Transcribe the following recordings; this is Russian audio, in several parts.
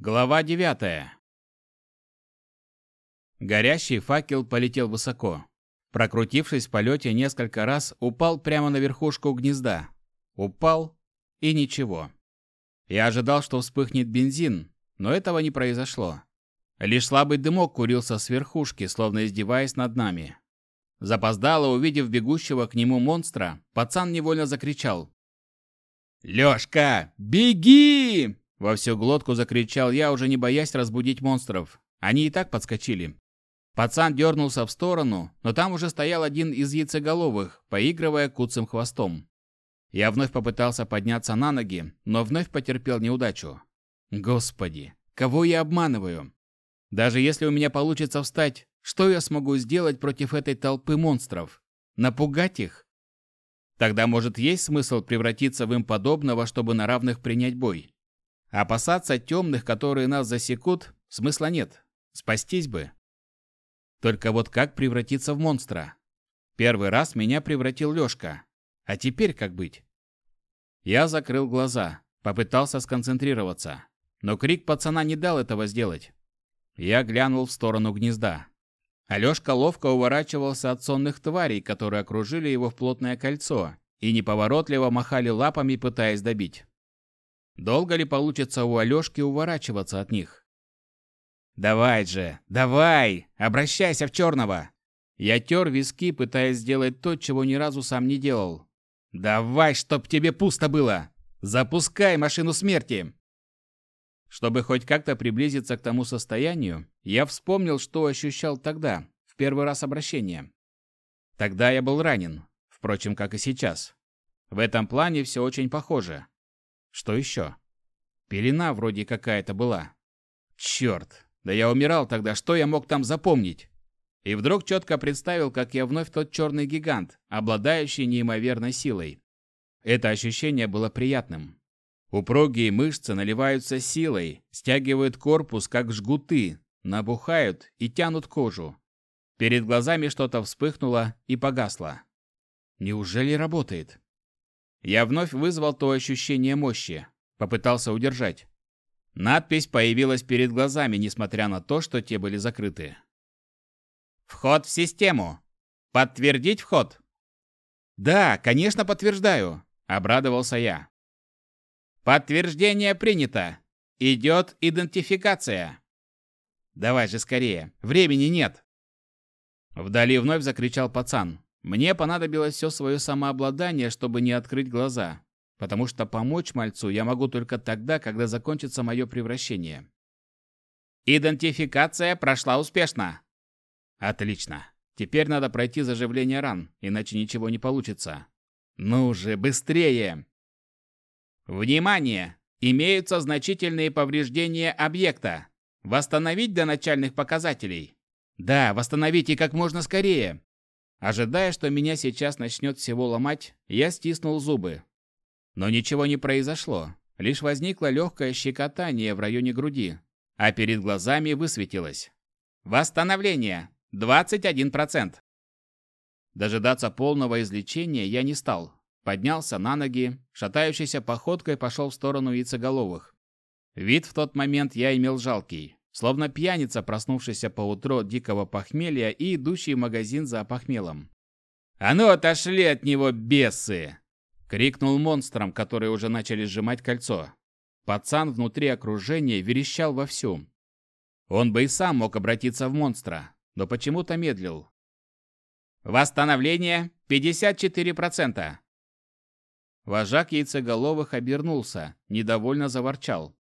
Глава девятая. Горящий факел полетел высоко. Прокрутившись в полете несколько раз, упал прямо на верхушку гнезда. Упал и ничего. Я ожидал, что вспыхнет бензин, но этого не произошло. Лишь слабый дымок курился с верхушки, словно издеваясь над нами. Запоздало, увидев бегущего к нему монстра, пацан невольно закричал. «Лёшка, беги!» Во всю глотку закричал я, уже не боясь разбудить монстров. Они и так подскочили. Пацан дернулся в сторону, но там уже стоял один из яйцеголовых, поигрывая куцым хвостом. Я вновь попытался подняться на ноги, но вновь потерпел неудачу. Господи, кого я обманываю? Даже если у меня получится встать, что я смогу сделать против этой толпы монстров? Напугать их? Тогда, может, есть смысл превратиться в им подобного, чтобы на равных принять бой? Опасаться темных, которые нас засекут, смысла нет. Спастись бы. Только вот как превратиться в монстра? Первый раз меня превратил Лёшка. А теперь как быть? Я закрыл глаза, попытался сконцентрироваться. Но крик пацана не дал этого сделать. Я глянул в сторону гнезда. Алёшка ловко уворачивался от сонных тварей, которые окружили его в плотное кольцо, и неповоротливо махали лапами, пытаясь добить. Долго ли получится у Алёшки уворачиваться от них? «Давай же, давай! Обращайся в черного!» Я тер виски, пытаясь сделать то, чего ни разу сам не делал. «Давай, чтоб тебе пусто было! Запускай машину смерти!» Чтобы хоть как-то приблизиться к тому состоянию, я вспомнил, что ощущал тогда, в первый раз обращения. Тогда я был ранен, впрочем, как и сейчас. В этом плане все очень похоже. Что еще? Пелена вроде какая-то была. Черт, да я умирал тогда, что я мог там запомнить? И вдруг четко представил, как я вновь тот черный гигант, обладающий неимоверной силой. Это ощущение было приятным. Упругие мышцы наливаются силой, стягивают корпус, как жгуты, набухают и тянут кожу. Перед глазами что-то вспыхнуло и погасло. Неужели работает? Я вновь вызвал то ощущение мощи, попытался удержать. Надпись появилась перед глазами, несмотря на то, что те были закрыты. Вход в систему. Подтвердить вход? Да, конечно, подтверждаю, обрадовался я. Подтверждение принято. Идет идентификация. Давай же скорее, времени нет. Вдали вновь закричал пацан. Мне понадобилось все свое самообладание, чтобы не открыть глаза потому что помочь мальцу я могу только тогда, когда закончится мое превращение. Идентификация прошла успешно. Отлично. Теперь надо пройти заживление ран, иначе ничего не получится. Ну же, быстрее! Внимание! Имеются значительные повреждения объекта. Восстановить до начальных показателей. Да, восстановите как можно скорее. Ожидая, что меня сейчас начнет всего ломать, я стиснул зубы, но ничего не произошло, лишь возникло легкое щекотание в районе груди, а перед глазами высветилось. Восстановление 21%. Дожидаться полного излечения я не стал. Поднялся на ноги, шатающейся походкой пошел в сторону яйцеголовых. Вид в тот момент я имел жалкий, словно пьяница, проснувшийся поутру от дикого похмелья и идущий в магазин за похмелом. «А ну отошли от него, бесы!» Крикнул монстрам, которые уже начали сжимать кольцо. Пацан внутри окружения верещал вовсю. Он бы и сам мог обратиться в монстра, но почему-то медлил. Восстановление 54%. Вожак яйцеголовых обернулся, недовольно заворчал.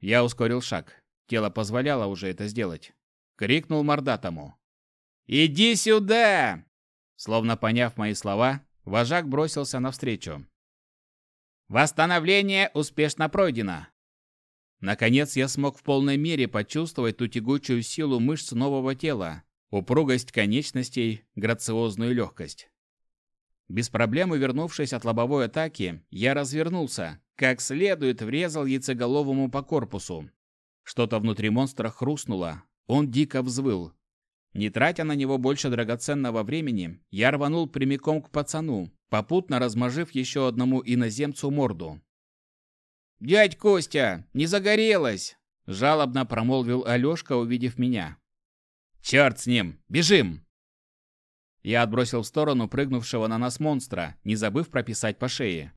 Я ускорил шаг. Тело позволяло уже это сделать. Крикнул мордатому. «Иди сюда!» Словно поняв мои слова, Вожак бросился навстречу. Восстановление успешно пройдено. Наконец я смог в полной мере почувствовать ту тягучую силу мышц нового тела, упругость конечностей, грациозную легкость. Без проблем увернувшись от лобовой атаки, я развернулся, как следует врезал яйцеголовому по корпусу. Что-то внутри монстра хрустнуло, он дико взвыл, не тратя на него больше драгоценного времени, я рванул прямиком к пацану, попутно размажив еще одному иноземцу морду. «Дядь Костя, не загорелось!» жалобно промолвил Алёшка, увидев меня. «Черт с ним! Бежим!» Я отбросил в сторону прыгнувшего на нас монстра, не забыв прописать по шее.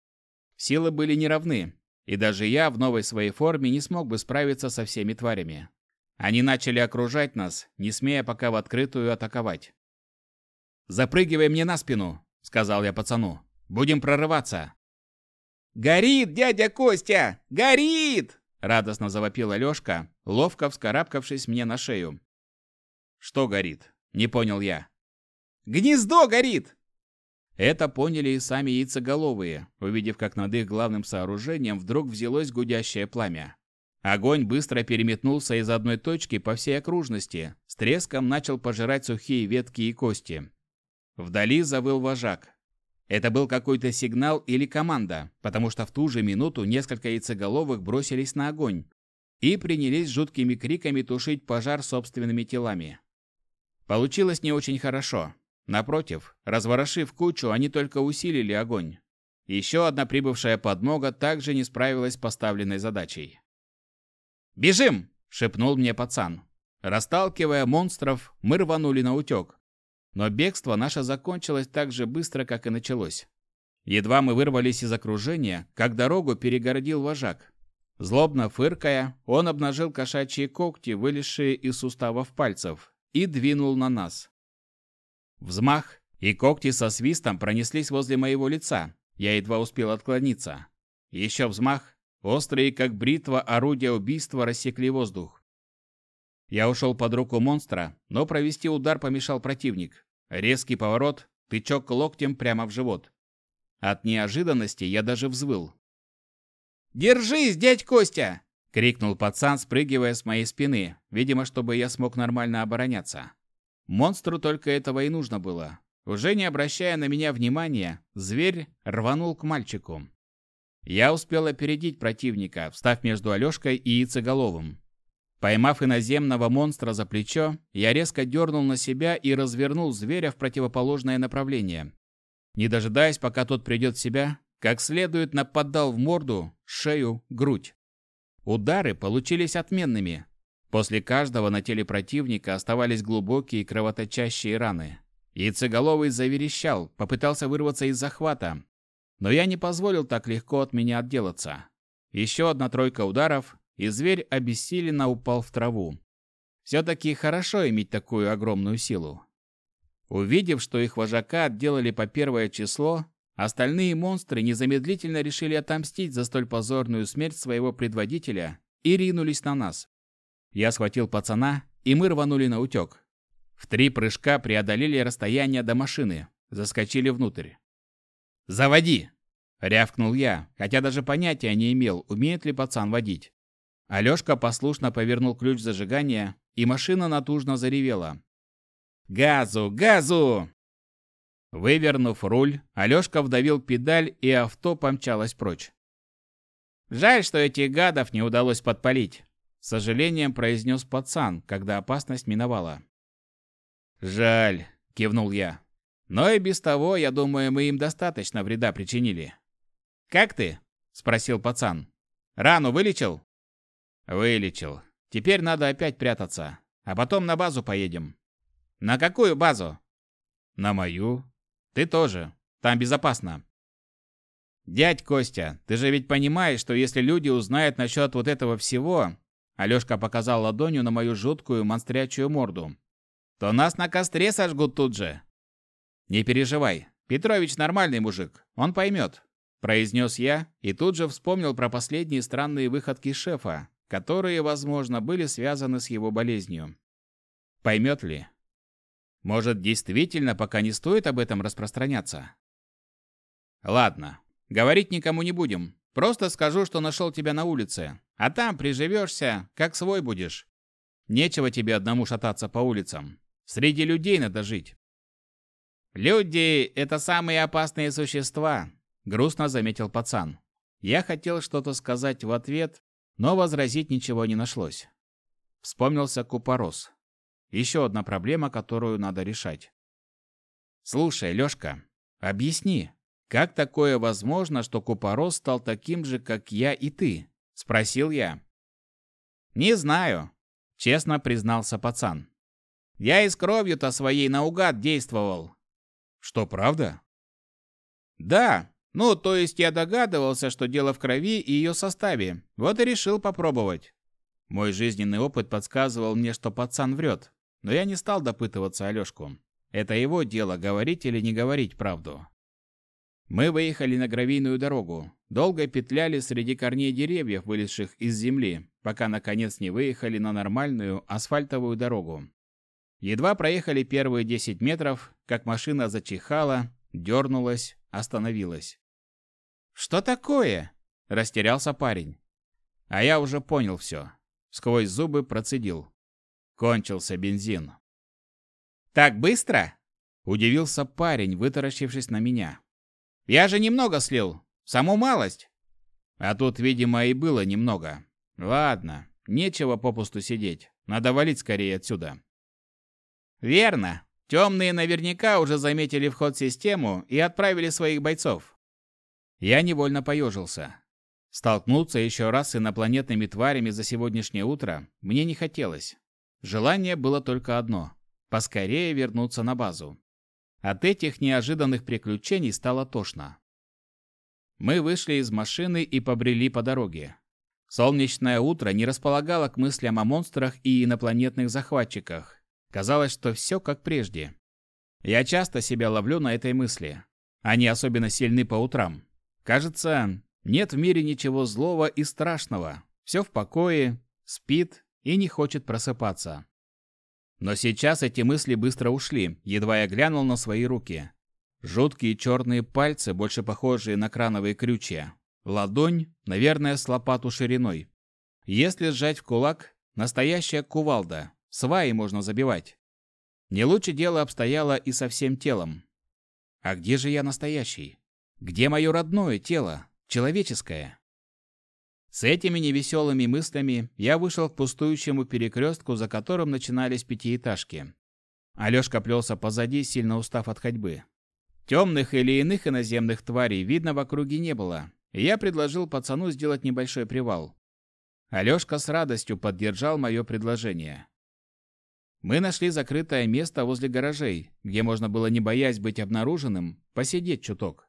Силы были неравны, и даже я в новой своей форме не смог бы справиться со всеми тварями. Они начали окружать нас, не смея пока в открытую атаковать. «Запрыгивай мне на спину», — сказал я пацану. «Будем прорываться». «Горит, дядя Костя! Горит!» — радостно завопил Алёшка, ловко вскарабкавшись мне на шею. «Что горит?» — не понял я. «Гнездо горит!» Это поняли и сами яйцеголовые, увидев, как над их главным сооружением вдруг взялось гудящее пламя. Огонь быстро переметнулся из одной точки по всей окружности, с треском начал пожирать сухие ветки и кости. Вдали завыл вожак. Это был какой-то сигнал или команда, потому что в ту же минуту несколько яйцеголовых бросились на огонь и принялись жуткими криками тушить пожар собственными телами. Получилось не очень хорошо. Напротив, разворошив кучу, они только усилили огонь. Еще одна прибывшая подмога также не справилась с поставленной задачей. «Бежим!» – шепнул мне пацан. Расталкивая монстров, мы рванули на утек. Но бегство наше закончилось так же быстро, как и началось. Едва мы вырвались из окружения, как дорогу перегородил вожак. Злобно фыркая, он обнажил кошачьи когти, вылезшие из суставов пальцев, и двинул на нас. Взмах, и когти со свистом пронеслись возле моего лица. Я едва успел отклониться. Еще взмах, Острые, как бритва, орудия убийства рассекли воздух. Я ушел под руку монстра, но провести удар помешал противник. Резкий поворот, тычок локтем прямо в живот. От неожиданности я даже взвыл. «Держись, дядь Костя!» — крикнул пацан, спрыгивая с моей спины, видимо, чтобы я смог нормально обороняться. Монстру только этого и нужно было. Уже не обращая на меня внимания, зверь рванул к мальчику. Я успел опередить противника, встав между Алёшкой и Яйцеголовым. Поймав иноземного монстра за плечо, я резко дернул на себя и развернул зверя в противоположное направление. Не дожидаясь, пока тот придет в себя, как следует нападал в морду, шею, грудь. Удары получились отменными. После каждого на теле противника оставались глубокие кровоточащие раны. Яйцеголовый заверещал, попытался вырваться из захвата, но я не позволил так легко от меня отделаться. Еще одна тройка ударов, и зверь обессиленно упал в траву. Все-таки хорошо иметь такую огромную силу. Увидев, что их вожака отделали по первое число, остальные монстры незамедлительно решили отомстить за столь позорную смерть своего предводителя и ринулись на нас. Я схватил пацана, и мы рванули на утек. В три прыжка преодолели расстояние до машины, заскочили внутрь. «Заводи!» — рявкнул я, хотя даже понятия не имел, умеет ли пацан водить. Алёшка послушно повернул ключ зажигания, и машина натужно заревела. «Газу! Газу!» Вывернув руль, Алёшка вдавил педаль, и авто помчалось прочь. «Жаль, что этих гадов не удалось подпалить», — с сожалением произнес пацан, когда опасность миновала. «Жаль», — кивнул я. Но и без того, я думаю, мы им достаточно вреда причинили. «Как ты?» – спросил пацан. «Рану вылечил?» «Вылечил. Теперь надо опять прятаться. А потом на базу поедем». «На какую базу?» «На мою. Ты тоже. Там безопасно». «Дядь Костя, ты же ведь понимаешь, что если люди узнают насчет вот этого всего...» Алешка показал ладонью на мою жуткую монстрячую морду. «То нас на костре сожгут тут же. «Не переживай, Петрович нормальный мужик, он поймет», – произнес я и тут же вспомнил про последние странные выходки шефа, которые, возможно, были связаны с его болезнью. Поймет ли? Может, действительно пока не стоит об этом распространяться? Ладно, говорить никому не будем. Просто скажу, что нашел тебя на улице, а там приживешься, как свой будешь. Нечего тебе одному шататься по улицам. Среди людей надо жить. «Люди — это самые опасные существа», — грустно заметил пацан. Я хотел что-то сказать в ответ, но возразить ничего не нашлось. Вспомнился купорос. Еще одна проблема, которую надо решать. «Слушай, Лёшка, объясни, как такое возможно, что купорос стал таким же, как я и ты?» — спросил я. Не знаю, честно признался пацан. Я и с кровью-то своей наугад действовал. Что, правда? Да, ну, то есть я догадывался, что дело в крови и ее составе. Вот и решил попробовать. Мой жизненный опыт подсказывал мне, что пацан врет, но я не стал допытываться Алешку. Это его дело, говорить или не говорить правду. Мы выехали на гравийную дорогу, долго петляли среди корней деревьев, вылезших из земли, пока наконец не выехали на нормальную асфальтовую дорогу. Едва проехали первые 10 метров, как машина зачихала, дернулась, остановилась. «Что такое?» – растерялся парень. А я уже понял все. Сквозь зубы процедил. Кончился бензин. «Так быстро?» – удивился парень, вытаращившись на меня. «Я же немного слил. Саму малость». А тут, видимо, и было немного. Ладно, нечего попусту сидеть. Надо валить скорее отсюда. Верно. Темные наверняка уже заметили вход в систему и отправили своих бойцов. Я невольно поежился. Столкнуться еще раз с инопланетными тварями за сегодняшнее утро мне не хотелось. Желание было только одно – поскорее вернуться на базу. От этих неожиданных приключений стало тошно. Мы вышли из машины и побрели по дороге. Солнечное утро не располагало к мыслям о монстрах и инопланетных захватчиках, Казалось, что все как прежде. Я часто себя ловлю на этой мысли. Они особенно сильны по утрам. Кажется, нет в мире ничего злого и страшного. Все в покое, спит и не хочет просыпаться. Но сейчас эти мысли быстро ушли, едва я глянул на свои руки. Жуткие черные пальцы, больше похожие на крановые крючья. Ладонь, наверное, с лопату шириной. Если сжать в кулак, настоящая кувалда, Сваи можно забивать. Не лучше дело обстояло и со всем телом. А где же я настоящий? Где мое родное тело, человеческое? С этими невеселыми мыслями я вышел к пустующему перекрестку, за которым начинались пятиэтажки. Алешка плелся позади, сильно устав от ходьбы. Темных или иных иноземных тварей видно в округе не было, и я предложил пацану сделать небольшой привал. Алешка с радостью поддержал мое предложение. Мы нашли закрытое место возле гаражей, где можно было, не боясь быть обнаруженным, посидеть чуток.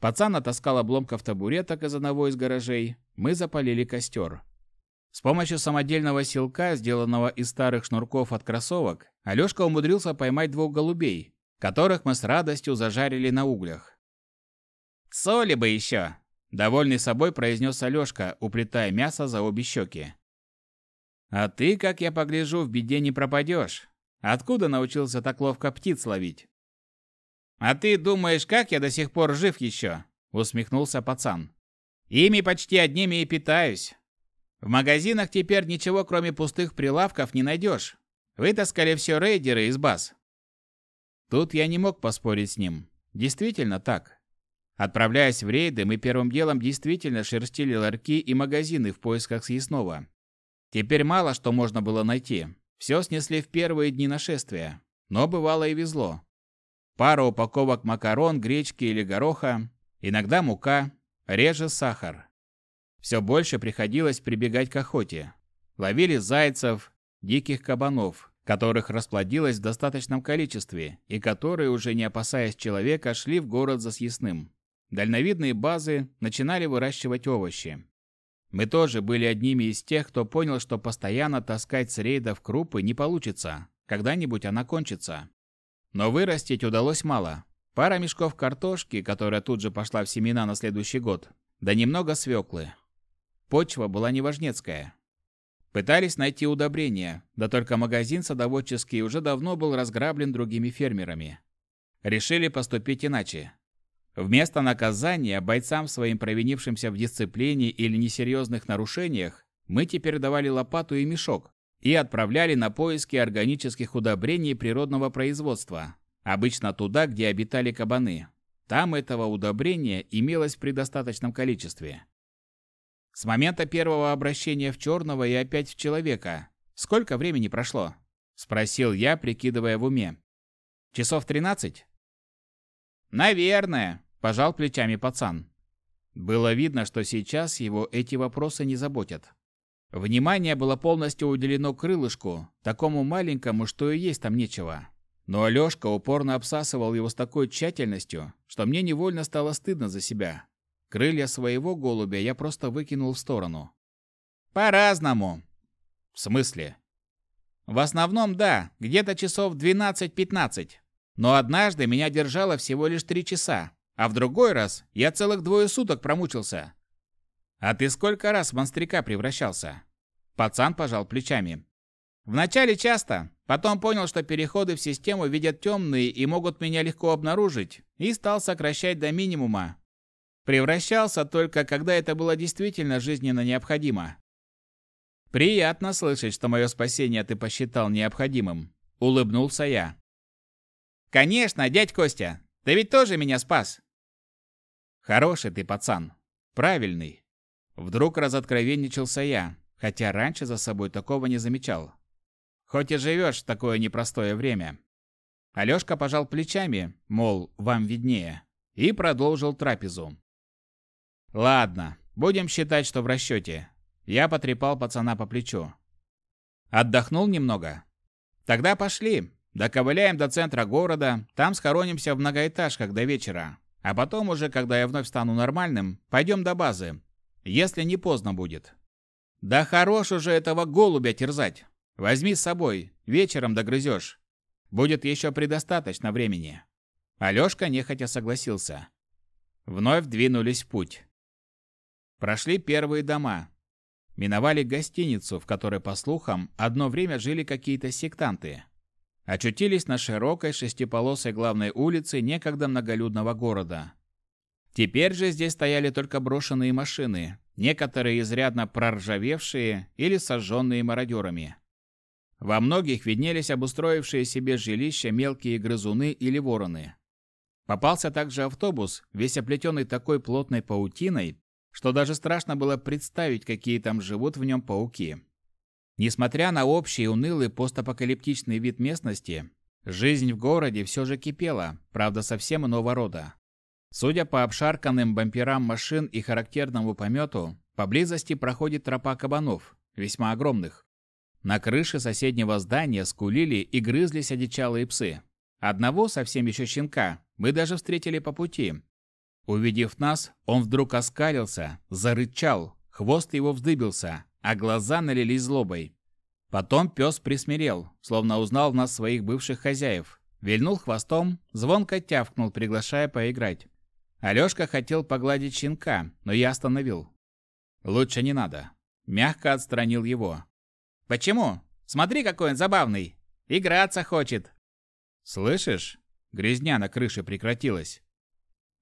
Пацан отаскал обломков табуреток из одного из гаражей, мы запалили костер. С помощью самодельного силка, сделанного из старых шнурков от кроссовок, Алешка умудрился поймать двух голубей, которых мы с радостью зажарили на углях. «Соли бы еще!» – довольный собой произнес Алешка, уплетая мясо за обе щеки. А ты, как я погляжу, в беде не пропадешь. Откуда научился так ловко птиц ловить? А ты думаешь, как я до сих пор жив еще? Усмехнулся пацан. Ими почти одними и питаюсь. В магазинах теперь ничего, кроме пустых прилавков, не найдешь. Вытаскали все рейдеры из баз. Тут я не мог поспорить с ним. Действительно так. Отправляясь в рейды, мы первым делом действительно шерстили ларьки и магазины в поисках съестного. Теперь мало что можно было найти. Все снесли в первые дни нашествия. Но бывало и везло. Пара упаковок макарон, гречки или гороха, иногда мука, реже сахар. Все больше приходилось прибегать к охоте. Ловили зайцев, диких кабанов, которых расплодилось в достаточном количестве и которые, уже не опасаясь человека, шли в город за съестным. Дальновидные базы начинали выращивать овощи. Мы тоже были одними из тех, кто понял, что постоянно таскать с рейдов крупы не получится. Когда-нибудь она кончится. Но вырастить удалось мало. Пара мешков картошки, которая тут же пошла в семена на следующий год, да немного свеклы. Почва была неважнецкая. Пытались найти удобрения, да только магазин садоводческий уже давно был разграблен другими фермерами. Решили поступить иначе. Вместо наказания бойцам своим провинившимся в дисциплине или несерьезных нарушениях мы теперь давали лопату и мешок и отправляли на поиски органических удобрений природного производства, обычно туда, где обитали кабаны. Там этого удобрения имелось при достаточном количестве. С момента первого обращения в черного и опять в человека сколько времени прошло? Спросил я, прикидывая в уме. Часов тринадцать? Наверное, Пожал плечами пацан. Было видно, что сейчас его эти вопросы не заботят. Внимание было полностью уделено крылышку, такому маленькому, что и есть там нечего. Но Алёшка упорно обсасывал его с такой тщательностью, что мне невольно стало стыдно за себя. Крылья своего голубя я просто выкинул в сторону. По-разному. В смысле? В основном, да, где-то часов 12-15. Но однажды меня держало всего лишь три часа, а в другой раз я целых двое суток промучился. А ты сколько раз в монстрика превращался? Пацан пожал плечами. Вначале часто, потом понял, что переходы в систему видят темные и могут меня легко обнаружить, и стал сокращать до минимума. Превращался только, когда это было действительно жизненно необходимо. «Приятно слышать, что мое спасение ты посчитал необходимым», — улыбнулся я. «Конечно, дядь Костя, ты ведь тоже меня спас». «Хороший ты пацан, правильный». Вдруг разоткровенничался я, хотя раньше за собой такого не замечал. Хоть и живешь в такое непростое время. Алёшка пожал плечами, мол, вам виднее, и продолжил трапезу. «Ладно, будем считать, что в расчете. Я потрепал пацана по плечу. Отдохнул немного? Тогда пошли. Доковыляем до центра города, там схоронимся в многоэтажках до вечера. А потом уже, когда я вновь стану нормальным, пойдем до базы. Если не поздно будет. Да хорош уже этого голубя терзать. Возьми с собой, вечером догрызешь. Будет еще предостаточно времени. Алешка нехотя согласился. Вновь двинулись в путь. Прошли первые дома, Миновали гостиницу, в которой, по слухам, одно время жили какие-то сектанты. Очутились на широкой шестиполосой главной улице некогда многолюдного города. Теперь же здесь стояли только брошенные машины, некоторые изрядно проржавевшие или сожженные мародерами. Во многих виднелись обустроившие себе жилища мелкие грызуны или вороны. Попался также автобус, весь оплетенный такой плотной паутиной, что даже страшно было представить, какие там живут в нем пауки. Несмотря на общий унылый постапокалиптичный вид местности, жизнь в городе все же кипела, правда совсем иного рода. Судя по обшарканным бамперам машин и характерному помету, поблизости проходит тропа кабанов, весьма огромных. На крыше соседнего здания скулили и грызлись одичалые псы. Одного, совсем еще щенка, мы даже встретили по пути, Увидев нас, он вдруг оскалился, зарычал, хвост его вздыбился, а глаза налились злобой. Потом пес присмирел, словно узнал в нас своих бывших хозяев. Вильнул хвостом, звонко тявкнул, приглашая поиграть. Алёшка хотел погладить щенка, но я остановил. «Лучше не надо». Мягко отстранил его. «Почему? Смотри, какой он забавный! Играться хочет!» «Слышишь? Грязня на крыше прекратилась.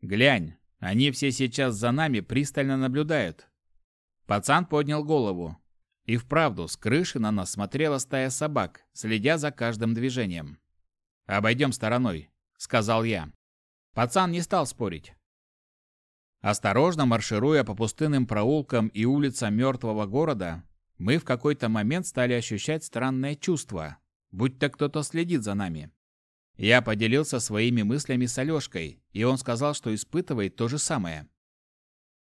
Глянь, они все сейчас за нами пристально наблюдают. Пацан поднял голову. И вправду, с крыши на нас смотрела стая собак, следя за каждым движением. «Обойдем стороной», — сказал я. Пацан не стал спорить. Осторожно маршируя по пустынным проулкам и улицам мертвого города, мы в какой-то момент стали ощущать странное чувство, будто кто-то следит за нами. Я поделился своими мыслями с Алёшкой, и он сказал, что испытывает то же самое.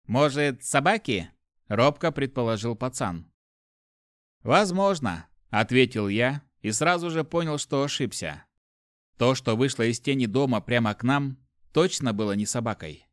«Может, собаки?» – робко предположил пацан. «Возможно», – ответил я и сразу же понял, что ошибся. То, что вышло из тени дома прямо к нам, точно было не собакой.